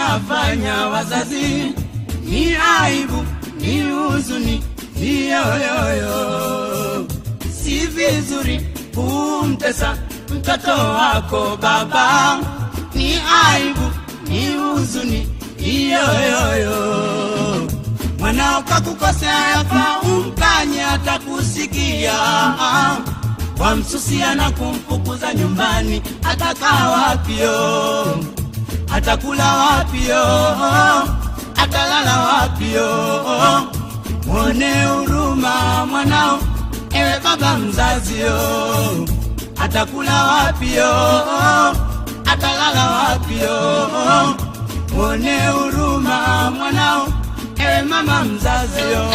mnafanya wazazi, ni aibu, ni huzuni, ni yoyoyo. Si vizuri kumtesa mtoto wako baba, ni aibu, ni huzuni, ni yoyoyo. Mwanao kakukosea, yafaa umkanye, atakusikia wamsusia na kumfukuza nyumbani, atakaa wapio? Atakula wapio? Atalala wapio? Mwone huruma mwanao, ewe baba mzazio. Atakula wapio? Atalala wapio? Mwone huruma mwanao, ewe mama mzazio.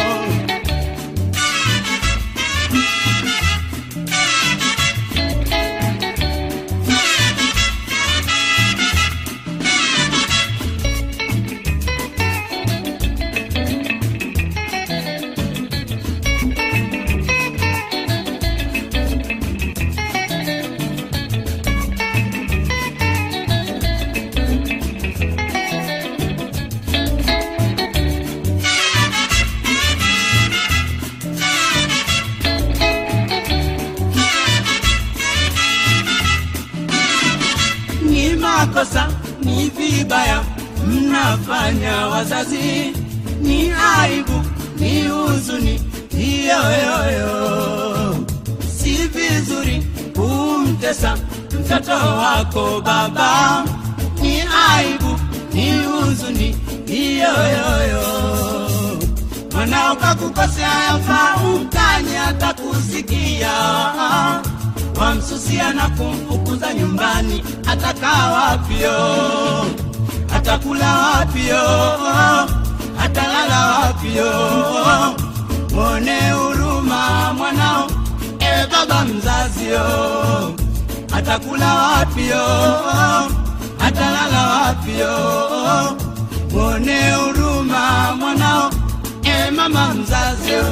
Ni vibaya mnafanya wazazi, ni aibu, ni huzuni, iyoyoyo yoyoyo. Si vizuri kumtesa mtoto wako baba, ni aibu, ni huzuni, yoyoyo. Mwanao kakukosea, yafaa umkanye, atakusikia wamsusia na kumfukuza nyumbani, atakaa wapio? Atakula wapio? Atalala wapio? Mwone huruma mwanao, ewe baba mzazio. Atakula wapio? Atalala wapio? Mwone huruma mwanao, ewe mama mzazio.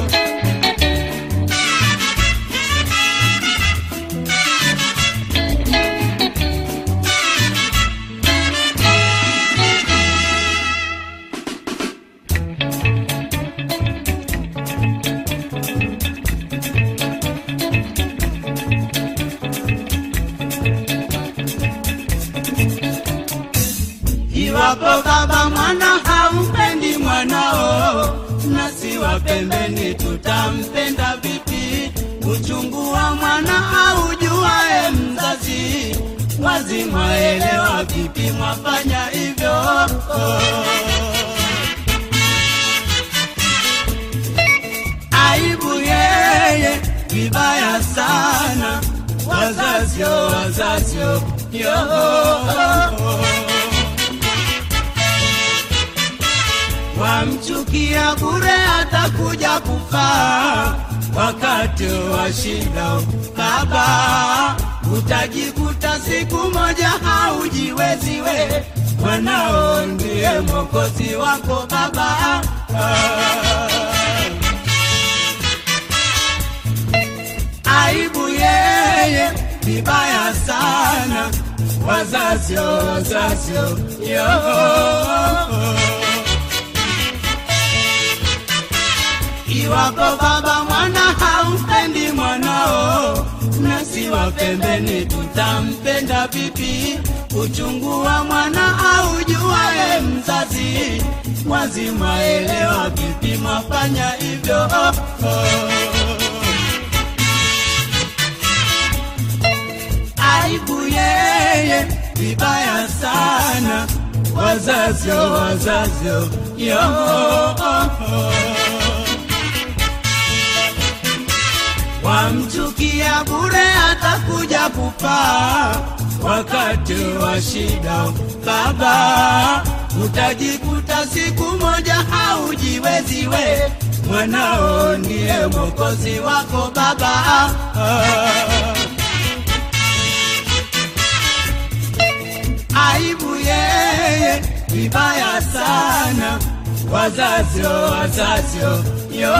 Iwapo baba mwana haumpendi mwanao, nasi wa pembeni tutampenda vipi? Uchungu wa mwana haujuae mzazi, wazi mwaelewa vipi mwafanya hivyo? Yeye, vibaya sana, wazazio, wazazio, yo wamchukia bure, atakuja kufa wakati wa shida. kaba, utajikuta siku moja haujiweziwe, mwanao ndiye mokozi wako baba. Aibu yeye, vibaya sana, wazazio, wazazio, yo Iwapo baba mwana haumpendi mwanao, nasi wa pembeni tutampenda vipi? Uchungu wa mwana aujuae mzazi, wazima elewa vipi mwafanya hivyo? Oh, oh. Aibu yeye, vibaya sana, wazazio, wazazio, yo oh, oh. Wamchukia bure, atakuja kupaa wakati wa shida. Baba, utajikuta siku moja haujiweziwe, mwanao ndiye mwokozi wako baba. Aibu yeye, vibaya sana, wazazio, wazazio, yo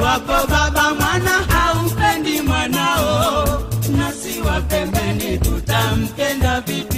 Iwapo baba mwana haumpendi mwanao, nasi wa pembeni tutampenda vipi?